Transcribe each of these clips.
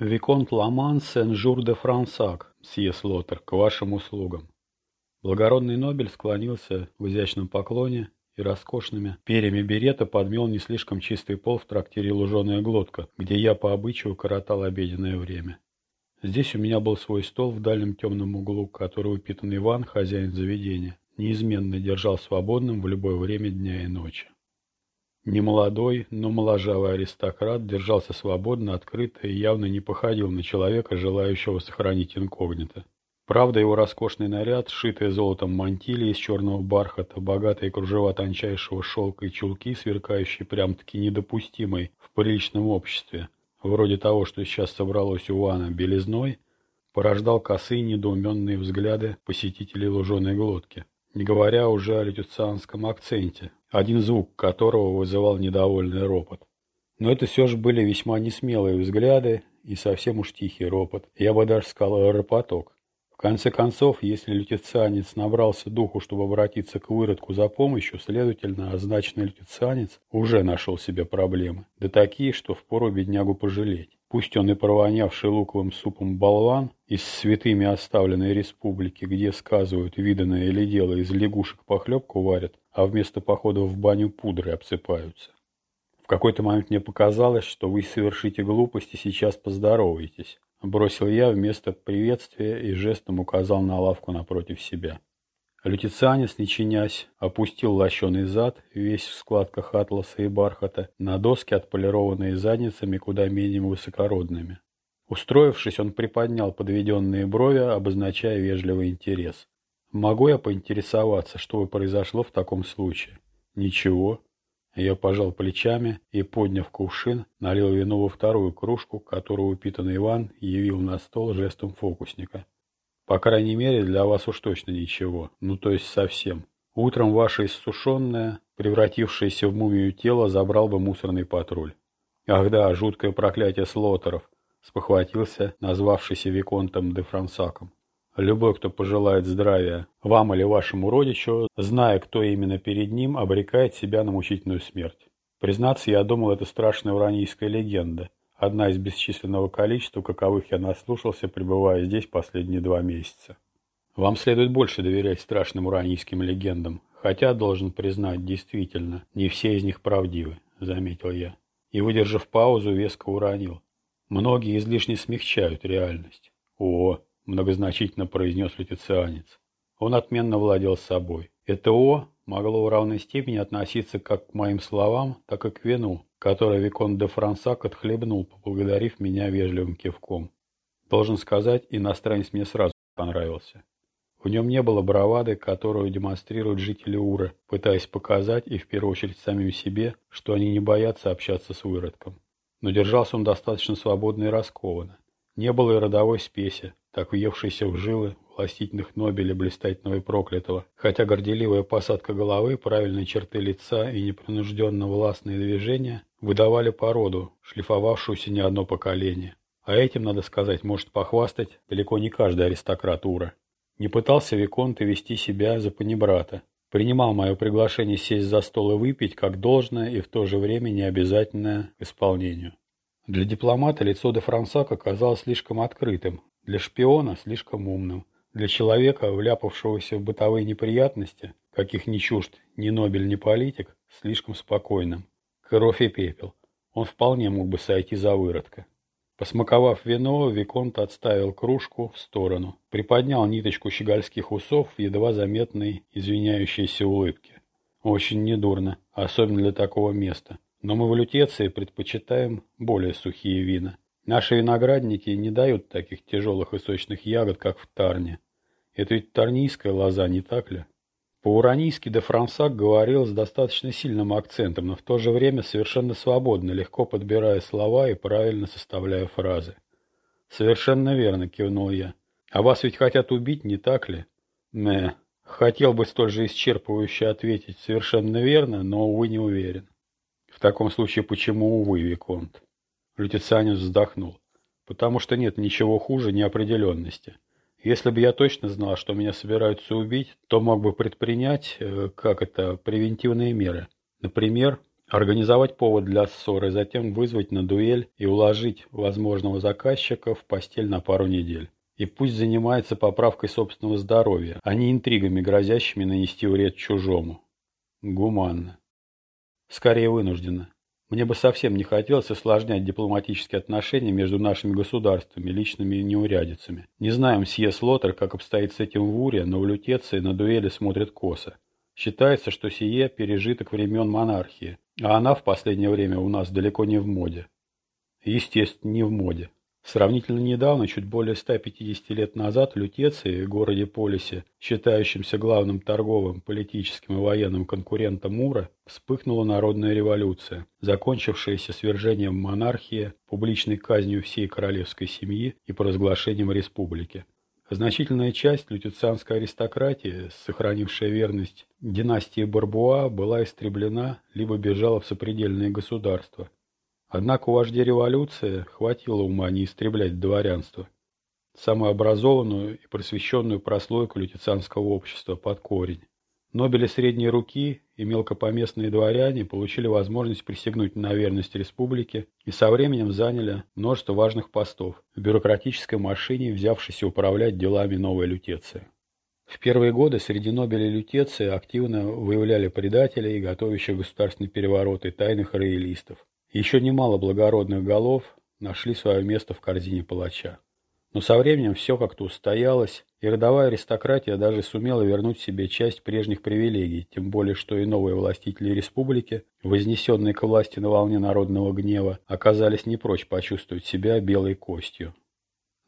Виконт Ламан Сен-Жур де Франсак, сье Слотер, к вашим услугам. Благородный Нобель склонился в изящном поклоне и роскошными перьями берета подмел не слишком чистый пол в трактире «Луженая глотка», где я по обычаю коротал обеденное время. Здесь у меня был свой стол в дальнем темном углу, который упитанный Иван, хозяин заведения, неизменно держал свободным в любое время дня и ночи. Немолодой, но моложавый аристократ держался свободно, открыто и явно не походил на человека, желающего сохранить инкогнито. Правда, его роскошный наряд, сшитые золотом мантилии из черного бархата, богатые кружева тончайшего шелка и чулки, сверкающие прям-таки недопустимой в приличном обществе, вроде того, что сейчас собралось у Вана белизной, порождал косые недоуменные взгляды посетителей луженой глотки, не говоря уже о лютицианском акценте, один звук которого вызывал недовольный ропот. Но это все же были весьма несмелые взгляды и совсем уж тихий ропот, я бы даже сказал ропоток. В конце концов, если лютицианец набрался духу, чтобы обратиться к выродку за помощью, следовательно, означенный лютицианец уже нашел себе проблемы, да такие, что впору беднягу пожалеть. Пусть он и провонявший луковым супом болван из святыми оставленной республики, где сказывают виданное или дело из лягушек похлебку варят, а вместо похода в баню пудры обсыпаются. В какой-то момент мне показалось, что вы совершите глупость и сейчас поздороваетесь. Бросил я вместо приветствия и жестом указал на лавку напротив себя. Лютицианец, не чинясь, опустил лощеный зад, весь в складках атласа и бархата, на доски, отполированные задницами, куда менее высокородными. Устроившись, он приподнял подведенные брови, обозначая вежливый интерес. «Могу я поинтересоваться, что произошло в таком случае?» «Ничего». Я пожал плечами и, подняв кувшин, налил вино во вторую кружку, которую упитанный Иван явил на стол жестом фокусника. По крайней мере, для вас уж точно ничего. Ну, то есть совсем. Утром ваше иссушенное, превратившееся в мумию тело, забрал бы мусорный патруль. Ах да, жуткое проклятие слотеров, спохватился, назвавшийся Виконтом де Франсаком. Любой, кто пожелает здравия вам или вашему родичу, зная, кто именно перед ним, обрекает себя на мучительную смерть. Признаться, я думал, это страшная уранийская легенда одна из бесчисленного количества, каковых я наслушался, пребывая здесь последние два месяца. Вам следует больше доверять страшным уранийским легендам, хотя, должен признать, действительно, не все из них правдивы, заметил я. И, выдержав паузу, веско уронил. Многие излишне смягчают реальность. О, многозначительно произнес летицианец. Он отменно владел собой. Это «о» могло в равной степени относиться как к моим словам, так и к вину, которое Викон де Франсак отхлебнул, поблагодарив меня вежливым кивком. Должен сказать, иностранец мне сразу понравился. В нем не было бравады, которую демонстрируют жители Уры, пытаясь показать и в первую очередь самим себе, что они не боятся общаться с выродком. Но держался он достаточно свободно и раскованно. Не было и родовой спеси, так въевшейся в жилы властительных Нобеля блистательного и проклятого, хотя горделивая посадка головы, правильные черты лица и непринужденно властные движения выдавали породу, шлифовавшуюся не одно поколение. А этим, надо сказать, может похвастать далеко не каждый аристократ Ура. Не пытался Виконт вести себя за панибрата. Принимал мое приглашение сесть за стол и выпить, как должное и в то же время необязательное к исполнению. Для дипломата лицо де Франсака казалось слишком открытым, для шпиона слишком умным. Для человека, вляпавшегося в бытовые неприятности, каких не чужд ни Нобель, ни политик, слишком спокойным. Кровь и пепел. Он вполне мог бы сойти за выродка. Посмаковав вино, Виконт отставил кружку в сторону, приподнял ниточку щегольских усов в едва заметной извиняющейся улыбке. Очень недурно, особенно для такого места. Но мы в Лютеции предпочитаем более сухие вина. Наши виноградники не дают таких тяжелых и сочных ягод, как в Тарне. Это ведь тарнийская лоза, не так ли? По-уранийски де Франсак говорил с достаточно сильным акцентом, но в то же время совершенно свободно, легко подбирая слова и правильно составляя фразы. «Совершенно верно», — кивнул я. «А вас ведь хотят убить, не так ли?» «Не. Хотел бы столь же исчерпывающе ответить «совершенно верно», но, увы, не уверен». «В таком случае, почему, увы, Виконт?» Лютицианец вздохнул. «Потому что нет ничего хуже неопределенности. Если бы я точно знал, что меня собираются убить, то мог бы предпринять, э, как это, превентивные меры. Например, Организовать повод для ссоры, затем вызвать на дуэль и уложить возможного заказчика в постель на пару недель. И пусть занимается поправкой собственного здоровья, а не интригами, грозящими нанести вред чужому. Гуманно. Скорее вынужденно. Мне бы совсем не хотелось осложнять дипломатические отношения между нашими государствами личными неурядицами. Не знаем, мсье Слотер, как обстоит с этим в Уре, но в Лютеции на дуэли смотрят косо. Считается, что сие пережиток времен монархии, а она в последнее время у нас далеко не в моде. Естественно, не в моде. Сравнительно недавно, чуть более 150 лет назад, в Лютеции, городе Полисе, считающемся главным торговым, политическим и военным конкурентом Мура, вспыхнула народная революция, закончившаяся свержением монархии, публичной казнью всей королевской семьи и провозглашением республики. Значительная часть лютицианской аристократии, сохранившая верность династии Барбуа, была истреблена либо бежала в сопредельные государства, Однако у вождей революции хватило ума не истреблять дворянство, самую образованную и просвещенную прослойку лютицианского общества под корень. Нобели средней руки и мелкопоместные дворяне получили возможность присягнуть на верность республике и со временем заняли множество важных постов в бюрократической машине, взявшейся управлять делами новой лютеции. В первые годы среди Нобелей лютеции активно выявляли предателей, готовящих государственный переворот и тайных роялистов. Еще немало благородных голов нашли свое место в корзине палача. Но со временем все как-то устоялось, и родовая аристократия даже сумела вернуть себе часть прежних привилегий, тем более что и новые властители республики, вознесенные к власти на волне народного гнева, оказались не прочь почувствовать себя белой костью.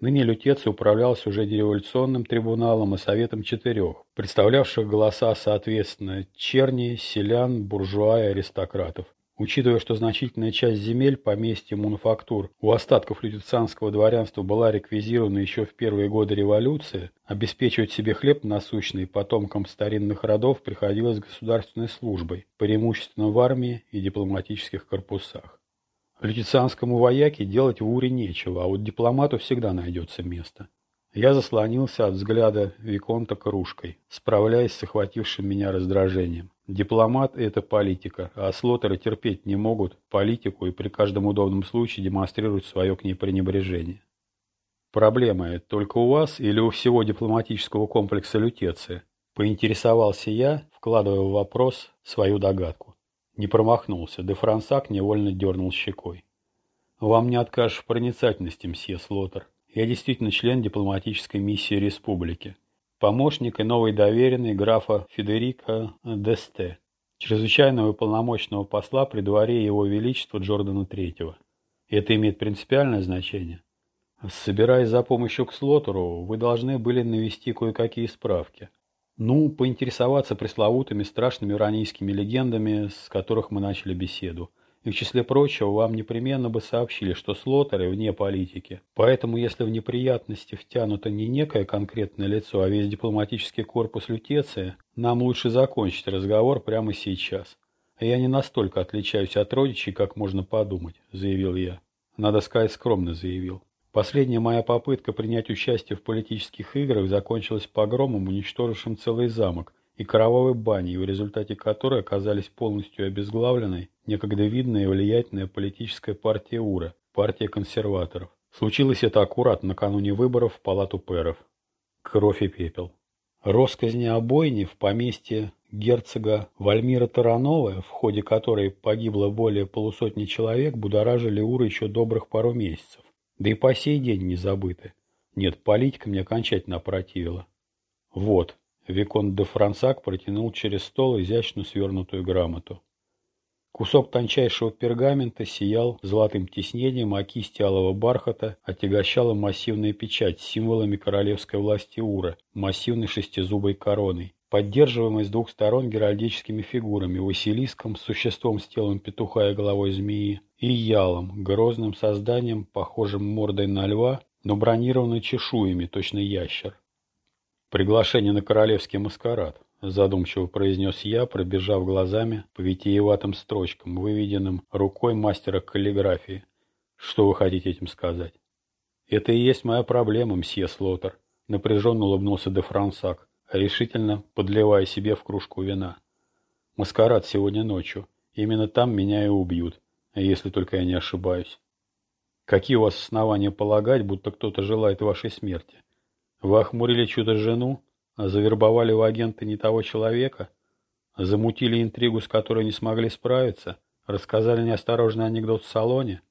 Ныне лютец управлялся уже революционным трибуналом и советом четырех, представлявших голоса соответственно черни, селян, буржуа и аристократов, Учитывая, что значительная часть земель, поместья, мануфактур у остатков лютицианского дворянства была реквизирована еще в первые годы революции, обеспечивать себе хлеб насущный потомкам старинных родов приходилось государственной службой, преимущественно в армии и дипломатических корпусах. Лютицианскому вояке делать в Уре нечего, а вот дипломату всегда найдется место. Я заслонился от взгляда Виконта кружкой, справляясь с охватившим меня раздражением. Дипломат – это политика, а слотеры терпеть не могут политику и при каждом удобном случае демонстрируют свое к ней пренебрежение. Проблема это только у вас или у всего дипломатического комплекса лютеции? Поинтересовался я, вкладывая в вопрос свою догадку. Не промахнулся, де Франсак невольно дернул щекой. Вам не откажешь в проницательности, мсье Слотер. Я действительно член дипломатической миссии республики помощник и новый доверенный графа Федерико Десте, чрезвычайного и полномочного посла при дворе Его Величества Джордана III. Это имеет принципиальное значение. Собираясь за помощью к Слотеру, вы должны были навести кое-какие справки. Ну, поинтересоваться пресловутыми страшными иронийскими легендами, с которых мы начали беседу – и в числе прочего вам непременно бы сообщили, что слотеры вне политики. Поэтому, если в неприятности втянуто не некое конкретное лицо, а весь дипломатический корпус Лютеция, нам лучше закончить разговор прямо сейчас. Я не настолько отличаюсь от родичей, как можно подумать, заявил я. Надо сказать, скромно заявил. Последняя моя попытка принять участие в политических играх закончилась погромом, уничтожившим целый замок, и кровавой баней, в результате которой оказались полностью обезглавленной некогда видная и влиятельная политическая партия УРА, партия консерваторов. Случилось это аккурат накануне выборов в палату пэров. Кровь и пепел. Росказни о бойне в поместье герцога Вальмира Таранова, в ходе которой погибло более полусотни человек, будоражили Уры еще добрых пару месяцев. Да и по сей день не забыты. Нет, политика мне окончательно опротивила. Вот, Викон де Франсак протянул через стол изящно свернутую грамоту. Кусок тончайшего пергамента сиял золотым тиснением, а кисти алого бархата отягощала массивная печать с символами королевской власти Ура, массивной шестизубой короной, поддерживаемой с двух сторон геральдическими фигурами, Василиском, существом с телом петуха и головой змеи, и Ялом, грозным созданием, похожим мордой на льва, но бронированной чешуями, точно ящер. Приглашение на королевский маскарад задумчиво произнес я, пробежав глазами по витиеватым строчкам, выведенным рукой мастера каллиграфии. Что вы хотите этим сказать? Это и есть моя проблема, мсье Слотер, напряженно улыбнулся де Франсак, решительно подливая себе в кружку вина. Маскарад сегодня ночью, Именно там меня и убьют, если только я не ошибаюсь. Какие у вас основания полагать, будто кто-то желает вашей смерти? Вы охмурили чудо жену, а завербовали у агента не того человека, замутили интригу, с которой не смогли справиться, рассказали неосторожный анекдот в салоне?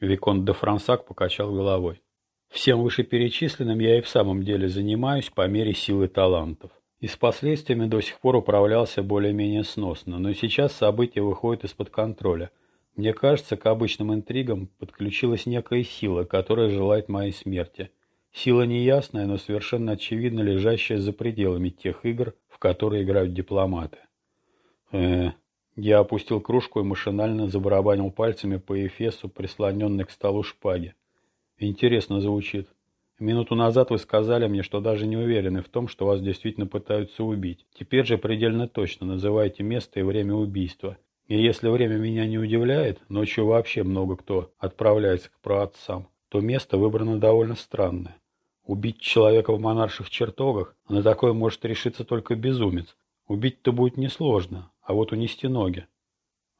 Виконт де Франсак покачал головой. Всем вышеперечисленным я и в самом деле занимаюсь по мере силы талантов. И с последствиями до сих пор управлялся более-менее сносно, но сейчас события выходят из-под контроля. Мне кажется, к обычным интригам подключилась некая сила, которая желает моей смерти. Сила неясная, но совершенно очевидно лежащая за пределами тех игр, в которые играют дипломаты. Э, я опустил кружку и машинально забарабанил пальцами по эфесу, прислоненной к столу шпаги. Интересно звучит. Минуту назад вы сказали мне, что даже не уверены в том, что вас действительно пытаются убить. Теперь же предельно точно называете место и время убийства. И если время меня не удивляет, ночью вообще много кто отправляется к праотцам, то место выбрано довольно странное. Убить человека в монарших чертогах, на такое может решиться только безумец. Убить-то будет несложно, а вот унести ноги.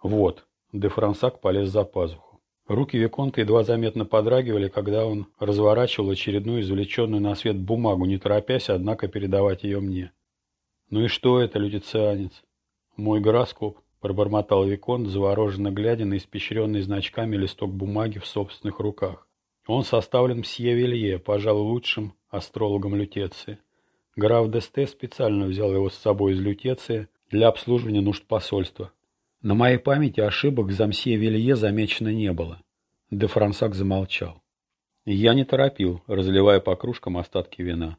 Вот, де Франсак полез за пазуху. Руки Виконта едва заметно подрагивали, когда он разворачивал очередную извлеченную на свет бумагу, не торопясь, однако, передавать ее мне. «Ну и что это, лютицианец?» «Мой гороскоп», — пробормотал Виконт, завороженно глядя на испещренный значками листок бумаги в собственных руках. Он составлен мсье Вилье, пожалуй, лучшим астрологом Лютеции. Граф Десте специально взял его с собой из Лютеции для обслуживания нужд посольства. На моей памяти ошибок за мсье Вилье замечено не было. Де Франсак замолчал. Я не торопил, разливая по кружкам остатки вина.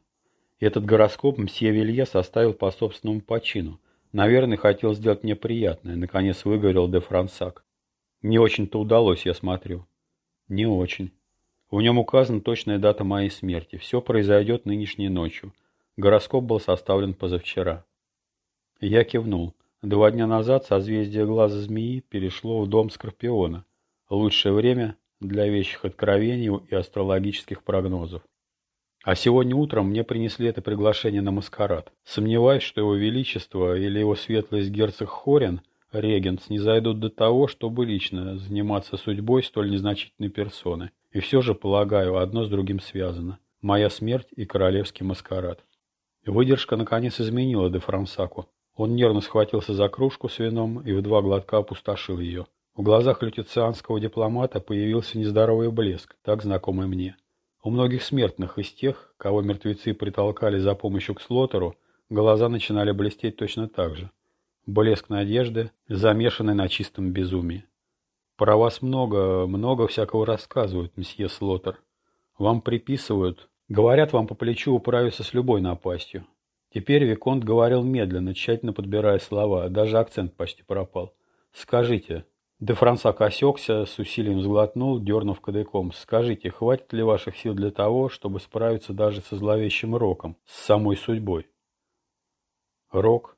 Этот гороскоп мсье Вилье составил по собственному почину. Наверное, хотел сделать мне приятное, наконец выговорил де Франсак. Не очень-то удалось, я смотрю. Не очень. В нем указана точная дата моей смерти. Все произойдет нынешней ночью. Гороскоп был составлен позавчера. Я кивнул. Два дня назад созвездие глаза змеи перешло в дом Скорпиона. Лучшее время для вещих откровений и астрологических прогнозов. А сегодня утром мне принесли это приглашение на маскарад. Сомневаюсь, что его величество или его светлость герцог Хорин, регент, не зайдут до того, чтобы лично заниматься судьбой столь незначительной персоны. И все же, полагаю, одно с другим связано. Моя смерть и королевский маскарад. Выдержка наконец изменила де Франсаку. Он нервно схватился за кружку с вином и в два глотка опустошил ее. В глазах лютицианского дипломата появился нездоровый блеск, так знакомый мне. У многих смертных из тех, кого мертвецы притолкали за помощью к слотеру, глаза начинали блестеть точно так же. Блеск надежды, замешанный на чистом безумии. Про вас много, много всякого рассказывают, месье Слотер. Вам приписывают, говорят вам по плечу управиться с любой напастью. Теперь Виконт говорил медленно, тщательно подбирая слова, даже акцент почти пропал. «Скажите». Де Франсак осекся, с усилием сглотнул, дернув кадыком. «Скажите, хватит ли ваших сил для того, чтобы справиться даже со зловещим роком, с самой судьбой?» Рок,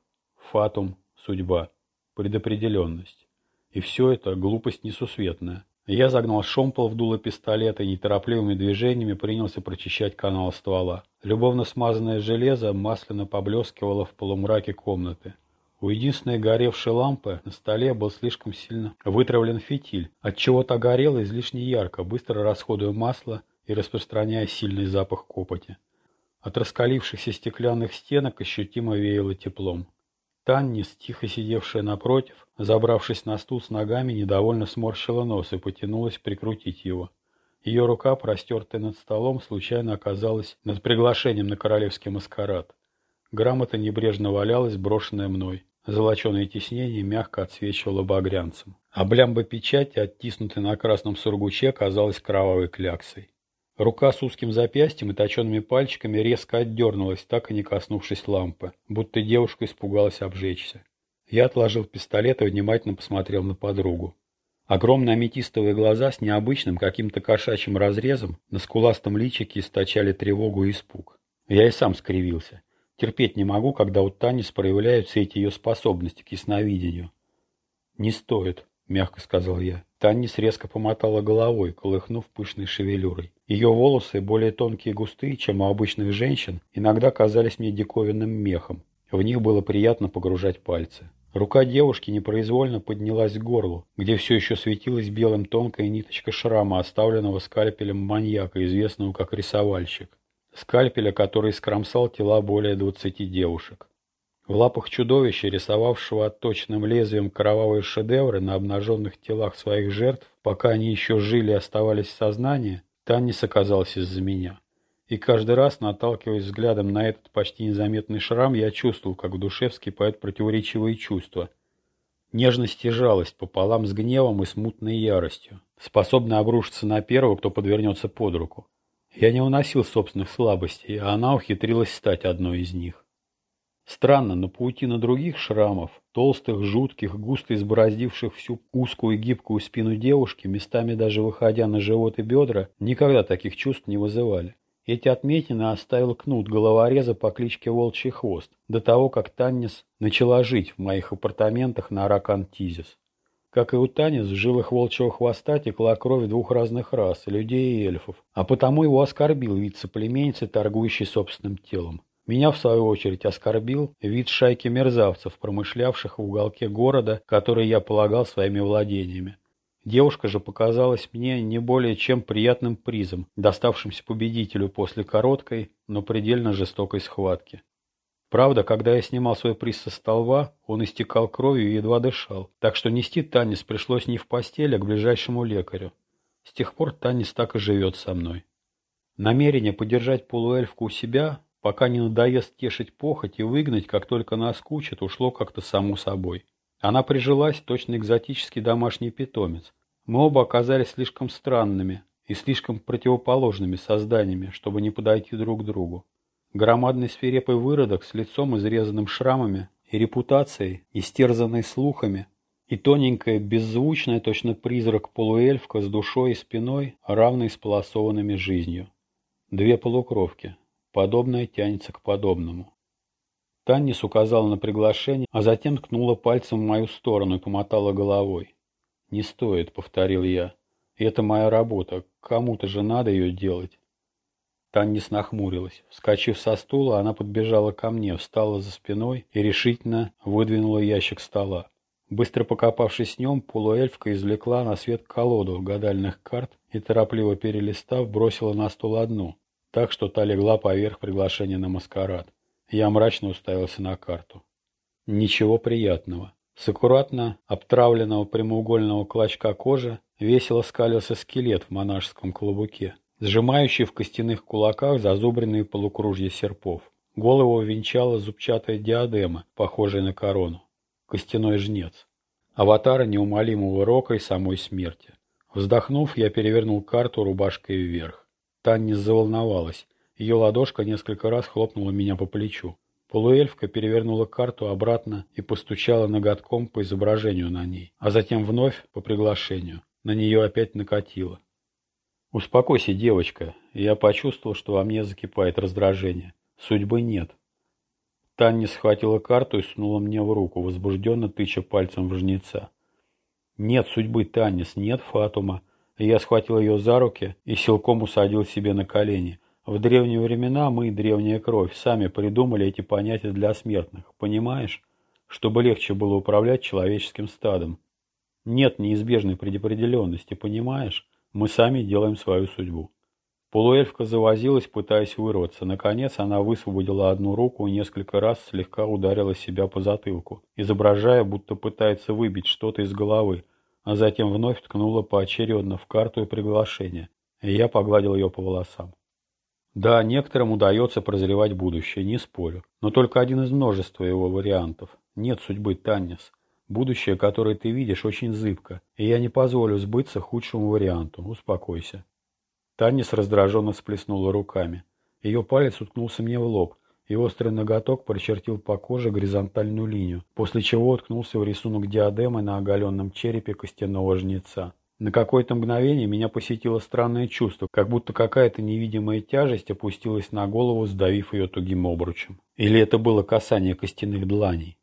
фатум, судьба, предопределенность. И все это глупость несусветная. Я загнал шомпол в дуло пистолета и неторопливыми движениями принялся прочищать канал ствола. Любовно смазанное железо масляно поблескивало в полумраке комнаты. У единственной горевшей лампы на столе был слишком сильно вытравлен фитиль, отчего-то горело излишне ярко, быстро расходуя масло и распространяя сильный запах копоти. От раскалившихся стеклянных стенок ощутимо веяло теплом. Таннис, тихо сидевшая напротив, забравшись на стул с ногами, недовольно сморщила нос и потянулась прикрутить его. Ее рука, простертая над столом, случайно оказалась над приглашением на королевский маскарад. Грамота небрежно валялась, брошенная мной. Золоченое тиснение мягко отсвечивало багрянцем. А блямба печати, оттиснутая на красном сургуче, казалась кровавой кляксой. Рука с узким запястьем и точенными пальчиками резко отдернулась, так и не коснувшись лампы, будто девушка испугалась обжечься. Я отложил пистолет и внимательно посмотрел на подругу. Огромные аметистовые глаза с необычным каким-то кошачьим разрезом на скуластом личике источали тревогу и испуг. Я и сам скривился. Терпеть не могу, когда у Танис проявляются эти ее способности к ясновидению. «Не стоит», — мягко сказал я. Танис резко помотала головой, колыхнув пышной шевелюрой. Ее волосы, более тонкие и густые, чем у обычных женщин, иногда казались мне диковинным мехом. В них было приятно погружать пальцы. Рука девушки непроизвольно поднялась к горлу, где все еще светилась белым тонкая ниточка шрама, оставленного скальпелем маньяка, известного как рисовальщик. Скальпеля, который скромсал тела более двадцати девушек. В лапах чудовища, рисовавшего отточенным лезвием кровавые шедевры на обнаженных телах своих жертв, пока они еще жили и оставались в сознании, Таннис оказался из-за меня. И каждый раз, наталкиваясь взглядом на этот почти незаметный шрам, я чувствовал, как в душе вскипают противоречивые чувства. Нежность и жалость пополам с гневом и смутной яростью, способны обрушиться на первого, кто подвернется под руку. Я не уносил собственных слабостей, а она ухитрилась стать одной из них. Странно, но паутина других шрамов, толстых, жутких, густо избороздивших всю узкую и гибкую спину девушки, местами даже выходя на живот и бедра, никогда таких чувств не вызывали. Эти отметины оставил кнут головореза по кличке Волчий Хвост, до того, как Таннис начала жить в моих апартаментах на Аракантизис. Как и у Танис, в жилах волчьего хвоста текла кровь двух разных рас, людей и эльфов, а потому его оскорбил вид соплеменницы, торгующей собственным телом. Меня, в свою очередь, оскорбил вид шайки мерзавцев, промышлявших в уголке города, который я полагал своими владениями. Девушка же показалась мне не более чем приятным призом, доставшимся победителю после короткой, но предельно жестокой схватки. Правда, когда я снимал свой приз со столба, он истекал кровью и едва дышал, так что нести Танис пришлось не в постель, а к ближайшему лекарю. С тех пор Танис так и живет со мной. Намерение подержать полуэльфку у себя, пока не надоест тешить похоть и выгнать, как только наскучит, ушло как-то само собой. Она прижилась, точно экзотический домашний питомец. Мы оба оказались слишком странными и слишком противоположными созданиями, чтобы не подойти друг к другу. Громадный свирепый выродок с лицом, изрезанным шрамами, и репутацией, истерзанной слухами, и тоненькая, беззвучная, точно призрак полуэльфка с душой и спиной, равной сполосованными жизнью. Две полукровки. Подобное тянется к подобному. Таннис указала на приглашение, а затем ткнула пальцем в мою сторону и помотала головой. «Не стоит», — повторил я. «Это моя работа. Кому-то же надо ее делать». Таннис нахмурилась. Вскочив со стула, она подбежала ко мне, встала за спиной и решительно выдвинула ящик стола. Быстро покопавшись в нем, полуэльфка извлекла на свет колоду гадальных карт и, торопливо перелистав, бросила на стол одну, так что та легла поверх приглашения на маскарад. Я мрачно уставился на карту. Ничего приятного. С аккуратно обтравленного прямоугольного клочка кожи весело скалился скелет в монашеском клобуке сжимающий в костяных кулаках зазубренные полукружья серпов. Голову венчала зубчатая диадема, похожая на корону. Костяной жнец. Аватара неумолимого рока и самой смерти. Вздохнув, я перевернул карту рубашкой вверх. Танни заволновалась. Ее ладошка несколько раз хлопнула меня по плечу. Полуэльфка перевернула карту обратно и постучала ноготком по изображению на ней, а затем вновь по приглашению. На нее опять накатило. «Успокойся, девочка». Я почувствовал, что во мне закипает раздражение. Судьбы нет. Таня схватила карту и сунула мне в руку, возбужденно тыча пальцем в жнеца. «Нет судьбы, Танис, нет Фатума». Я схватил ее за руки и силком усадил себе на колени. В древние времена мы, древняя кровь, сами придумали эти понятия для смертных, понимаешь? Чтобы легче было управлять человеческим стадом. Нет неизбежной предопределенности, понимаешь? Мы сами делаем свою судьбу. Полуэльфка завозилась, пытаясь вырваться. Наконец она высвободила одну руку и несколько раз слегка ударила себя по затылку, изображая, будто пытается выбить что-то из головы, а затем вновь ткнула поочередно в карту и приглашение, и я погладил ее по волосам. Да, некоторым удается прозревать будущее, не спорю, но только один из множества его вариантов. Нет судьбы Таннис. Будущее, которое ты видишь, очень зыбко, и я не позволю сбыться худшему варианту. Успокойся. Танис раздраженно сплеснула руками. Ее палец уткнулся мне в лоб, и острый ноготок прочертил по коже горизонтальную линию, после чего уткнулся в рисунок диадемы на оголенном черепе костяного жнеца. На какое-то мгновение меня посетило странное чувство, как будто какая-то невидимая тяжесть опустилась на голову, сдавив ее тугим обручем. Или это было касание костяных дланей.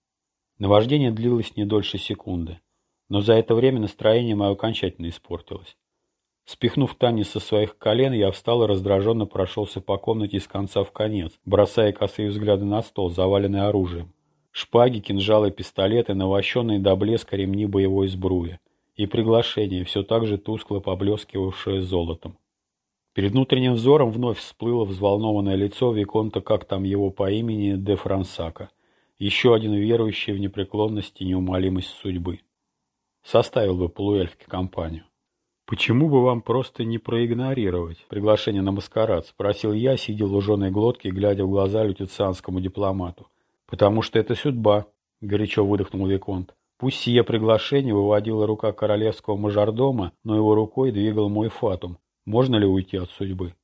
Наваждение длилось не дольше секунды, но за это время настроение мое окончательно испортилось. Спихнув Тани со своих колен, я встал и раздраженно прошелся по комнате с конца в конец, бросая косые взгляды на стол, заваленный оружием. Шпаги, кинжалы, пистолеты, навощенные до блеска ремни боевой сбруи. И приглашение, все так же тускло поблескивавшее золотом. Перед внутренним взором вновь всплыло взволнованное лицо Виконта, как там его по имени, де Франсака. Еще один верующий в непреклонность и неумолимость судьбы. Составил бы полуэльфке компанию. «Почему бы вам просто не проигнорировать приглашение на маскарад?» – спросил я, сидя в луженой глотке, глядя в глаза лютицианскому дипломату. «Потому что это судьба», – горячо выдохнул Виконт. Пусть сие приглашение выводила рука королевского мажордома, но его рукой двигал мой фатум. Можно ли уйти от судьбы?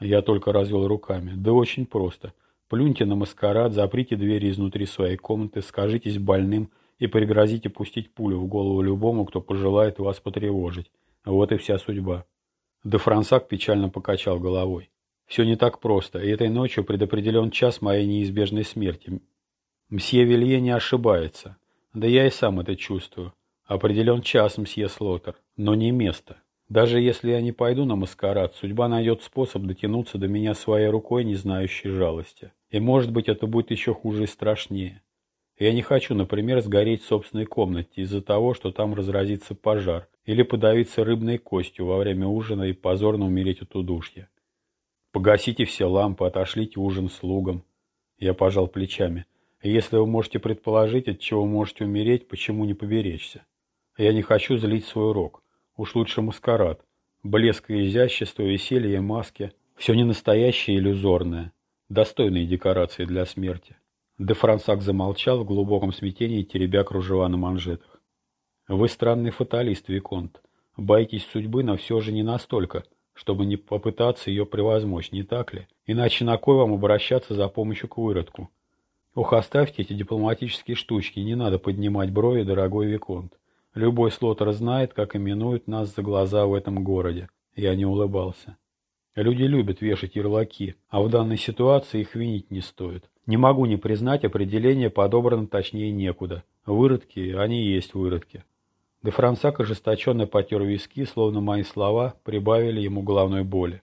Я только развел руками. Да очень просто. Плюньте на маскарад, заприте двери изнутри своей комнаты, скажитесь больным и пригрозите пустить пулю в голову любому, кто пожелает вас потревожить. Вот и вся судьба. Де Франсак печально покачал головой. Все не так просто, и этой ночью предопределен час моей неизбежной смерти. Мсье Вилье не ошибается. Да я и сам это чувствую. Определен час, мсье Слотер, но не место. Даже если я не пойду на маскарад, судьба найдет способ дотянуться до меня своей рукой, не знающей жалости. И может быть это будет еще хуже и страшнее. Я не хочу, например, сгореть в собственной комнате из-за того, что там разразится пожар, или подавиться рыбной костью во время ужина и позорно умереть от удушья. Погасите все лампы, отошлите ужин слугам. Я пожал плечами. Если вы можете предположить, от чего можете умереть, почему не поберечься? Я не хочу злить свой рок. Уж лучше маскарад. Блеск и изящество, веселье, маски. Все не настоящее, иллюзорное. Достойные декорации для смерти. Де Франсак замолчал в глубоком смятении, теребя кружева на манжетах. Вы странный фаталист, Виконт. Боитесь судьбы, но все же не настолько, чтобы не попытаться ее превозмочь, не так ли? Иначе на кой вам обращаться за помощью к выродку? Ох, оставьте эти дипломатические штучки, не надо поднимать брови, дорогой Виконт. Любой слотер знает, как именуют нас за глаза в этом городе. Я не улыбался. Люди любят вешать ярлыки, а в данной ситуации их винить не стоит. Не могу не признать, определение подобрано точнее некуда. Выродки, они и есть выродки. Де Франсак ожесточенно потер виски, словно мои слова прибавили ему головной боли.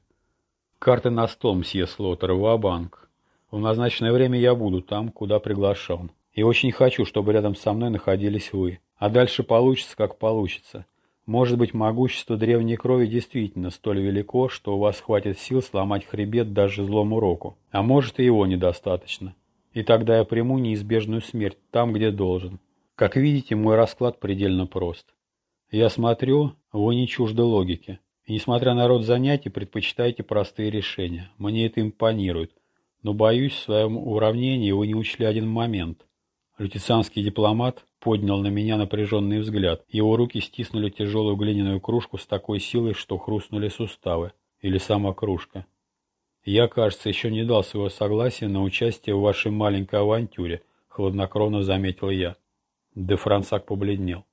«Карты на стол, мсье Слоттер, ва-банк. В назначенное время я буду там, куда приглашен. И очень хочу, чтобы рядом со мной находились вы. А дальше получится, как получится. Может быть, могущество древней крови действительно столь велико, что у вас хватит сил сломать хребет даже злому року. А может, и его недостаточно. И тогда я приму неизбежную смерть там, где должен. Как видите, мой расклад предельно прост. Я смотрю, вы не чужды логики. И несмотря на род занятий, предпочитаете простые решения. Мне это импонирует. Но, боюсь, в своем уравнении вы не учли один момент. Лютицианский дипломат поднял на меня напряженный взгляд. Его руки стиснули тяжелую глиняную кружку с такой силой, что хрустнули суставы. Или сама кружка. Я, кажется, еще не дал своего согласия на участие в вашей маленькой авантюре, хладнокровно заметил я. Де Франсак побледнел.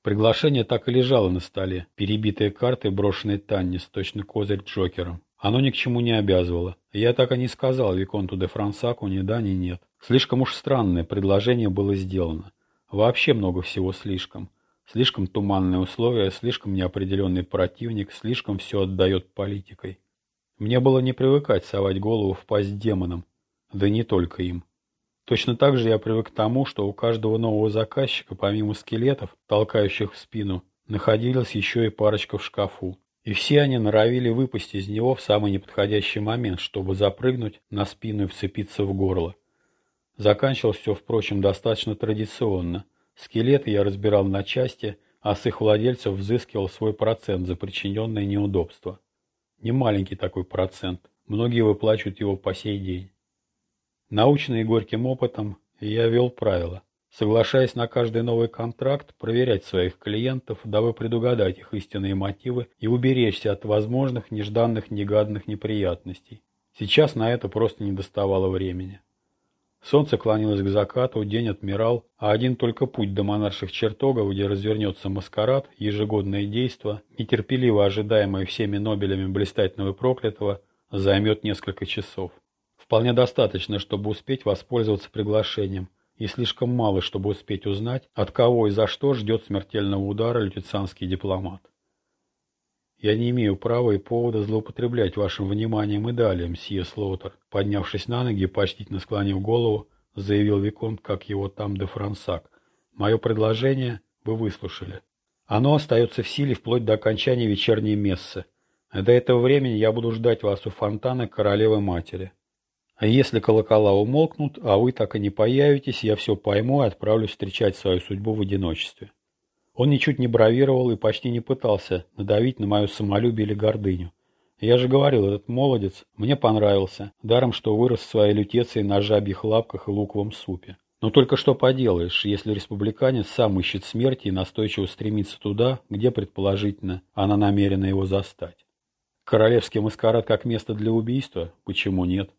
Приглашение так и лежало на столе, перебитые карты, брошенные Таннис, точно козырь Джокером. Оно ни к чему не обязывало. Я так и не сказал Виконту де Франсаку ни да, ни нет. Слишком уж странное предложение было сделано. Вообще много всего слишком. Слишком туманные условия, слишком неопределенный противник, слишком все отдает политикой. Мне было не привыкать совать голову в пасть демонам. Да не только им. Точно так же я привык к тому, что у каждого нового заказчика, помимо скелетов, толкающих в спину, находилась еще и парочка в шкафу. И все они норовили выпасть из него в самый неподходящий момент, чтобы запрыгнуть на спину и вцепиться в горло. Заканчивалось все, впрочем, достаточно традиционно. Скелеты я разбирал на части, а с их владельцев взыскивал свой процент за причиненное неудобство. Не маленький такой процент, многие выплачивают его по сей день. Научный горьким опытом, я вел правила. Соглашаясь на каждый новый контракт, проверять своих клиентов, дабы предугадать их истинные мотивы и уберечься от возможных нежданных негадных неприятностей. Сейчас на это просто не доставало времени. Солнце клонилось к закату, день отмирал, а один только путь до монарших чертогов, где развернется маскарад, ежегодное действо, нетерпеливо ожидаемое всеми Нобелями блистательного и проклятого, займет несколько часов. Вполне достаточно, чтобы успеть воспользоваться приглашением, и слишком мало, чтобы успеть узнать, от кого и за что ждет смертельного удара лютицианский дипломат. «Я не имею права и повода злоупотреблять вашим вниманием и далее, мсье Слоутер», поднявшись на ноги почтительно склонив голову, заявил Виконт, как его там де Франсак. Мое предложение вы выслушали. Оно остается в силе вплоть до окончания вечерней мессы. До этого времени я буду ждать вас у фонтана королевы матери. А если колокола умолкнут, а вы так и не появитесь, я все пойму и отправлюсь встречать свою судьбу в одиночестве. Он ничуть не бравировал и почти не пытался надавить на мое самолюбие или гордыню. Я же говорил, этот молодец мне понравился, даром что вырос в своей лютеции на жабьих лапках и луковом супе. Но только что поделаешь, если республиканец сам ищет смерти и настойчиво стремится туда, где, предположительно, она намерена его застать. Королевский маскарад как место для убийства? Почему нет?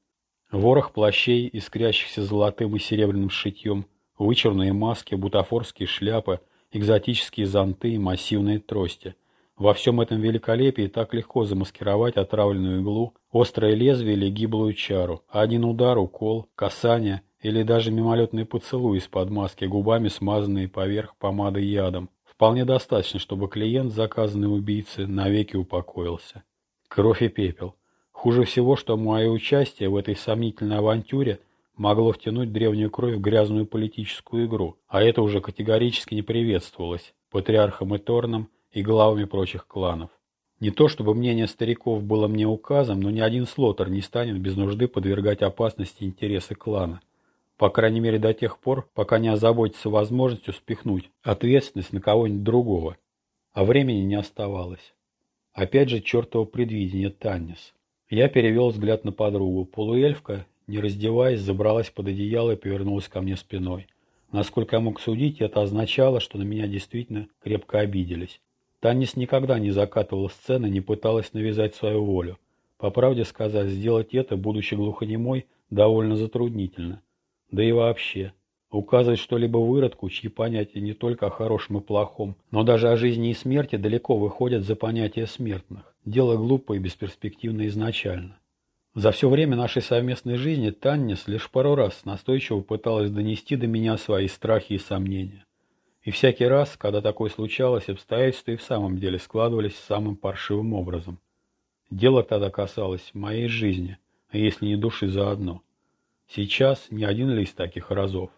Ворох плащей, искрящихся золотым и серебряным шитьем, вычурные маски, бутафорские шляпы, экзотические зонты и массивные трости. Во всем этом великолепии так легко замаскировать отравленную иглу, острое лезвие или гиблую чару, а один удар, укол, касание или даже мимолетный поцелуй из-под маски, губами смазанные поверх помадой ядом. Вполне достаточно, чтобы клиент, заказанный убийцы, навеки упокоился. Кровь и пепел. Хуже всего, что мое участие в этой сомнительной авантюре могло втянуть древнюю кровь в грязную политическую игру, а это уже категорически не приветствовалось патриархом Эторном и главами прочих кланов. Не то чтобы мнение стариков было мне указом, но ни один слотер не станет без нужды подвергать опасности интересы клана. По крайней мере до тех пор, пока не озаботится возможностью спихнуть ответственность на кого-нибудь другого. А времени не оставалось. Опять же чертово предвидение Таннис. Я перевел взгляд на подругу. Полуэльфка, не раздеваясь, забралась под одеяло и повернулась ко мне спиной. Насколько я мог судить, это означало, что на меня действительно крепко обиделись. Танис никогда не закатывала сцены, не пыталась навязать свою волю. По правде сказать, сделать это, будучи глухонемой, довольно затруднительно. Да и вообще. Указывать что-либо выродку, чьи понятия не только о хорошем и плохом, но даже о жизни и смерти далеко выходят за понятия смертных. Дело глупое и бесперспективное изначально. За все время нашей совместной жизни Таннис лишь пару раз настойчиво пыталась донести до меня свои страхи и сомнения. И всякий раз, когда такое случалось, обстоятельства и в самом деле складывались самым паршивым образом. Дело тогда касалось моей жизни, а если не души заодно. Сейчас не один лист таких разов.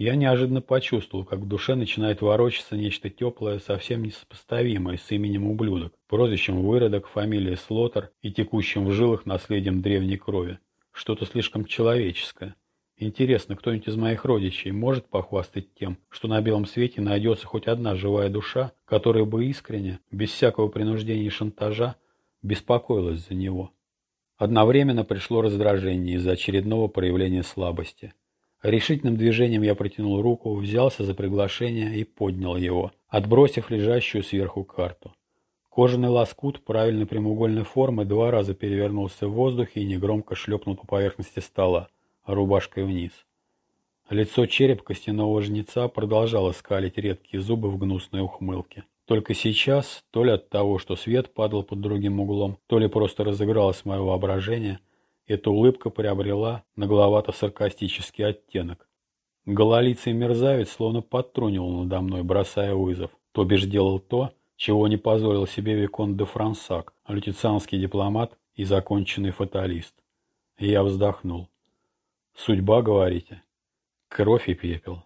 Я неожиданно почувствовал, как в душе начинает ворочаться нечто теплое, совсем несопоставимое с именем ублюдок, прозвищем выродок, фамилией Слотер и текущим в жилах наследием древней крови. Что-то слишком человеческое. Интересно, кто-нибудь из моих родичей может похвастать тем, что на белом свете найдется хоть одна живая душа, которая бы искренне, без всякого принуждения и шантажа, беспокоилась за него? Одновременно пришло раздражение из-за очередного проявления слабости – Решительным движением я протянул руку, взялся за приглашение и поднял его, отбросив лежащую сверху карту. Кожаный лоскут правильной прямоугольной формы два раза перевернулся в воздухе и негромко шлепнул по поверхности стола, рубашкой вниз. Лицо череп костяного жнеца продолжало скалить редкие зубы в гнусной ухмылке. Только сейчас, то ли от того, что свет падал под другим углом, то ли просто разыгралось мое воображение – эта улыбка приобрела нагловато-саркастический оттенок. Гололицый мерзавец словно подтрунивал надо мной, бросая вызов. То бишь делал то, чего не позволил себе Викон де Франсак, лютицанский дипломат и законченный фаталист. И я вздохнул. «Судьба, говорите? Кровь и пепел».